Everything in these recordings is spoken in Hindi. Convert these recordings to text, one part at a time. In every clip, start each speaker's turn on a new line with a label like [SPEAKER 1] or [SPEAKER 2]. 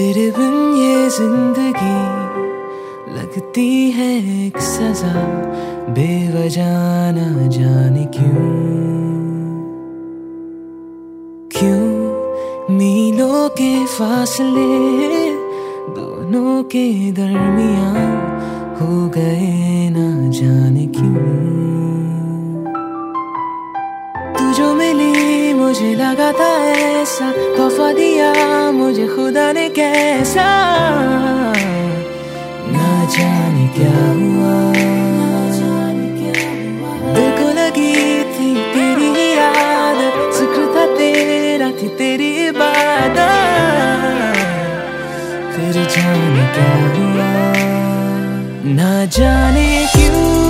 [SPEAKER 1] तेरे बिन ये ज़िंदगी लगती है एक सजा, बेवजह ना जाने क्यों? क्यों मीलों के फासले दोनों के दरमिया हो गए ना जाने क्यों? मुझे लगा था ऐसा तोहफा दिया मुझे खुदा ने कैसा। ना जाने क्या हुआ। दिल को लगी थी तेरी आदत, ज़िक्र था तेरा थी तेरी इबादत। फिर जाने क्या हुआ। ना जाने क्यों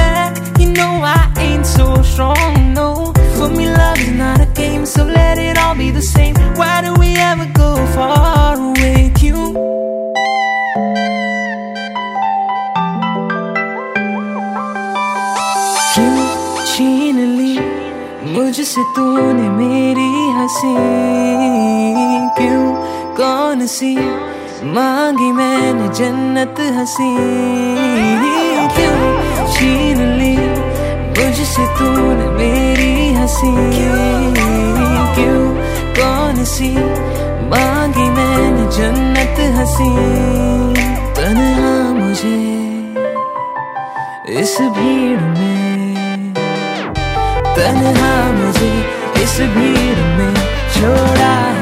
[SPEAKER 1] You know I ain't so strong. No, for me, love is not a game. So let it all be the same. Why do we ever go far away? You. क्यों छीन ली मुझसे तूने मेरी हंसी क्यों कौन सी मांगी मैंने जन्नत हंसी क्यों छीन ली मुझसे तूने मेरी हँसी, क्यों, कौन सी मांगी मैंने जन्नत हँसी? तन्हा मुझे इस भीड़ में, तन्हा मुझे इस भीड़ में छोड़ा है। क्यों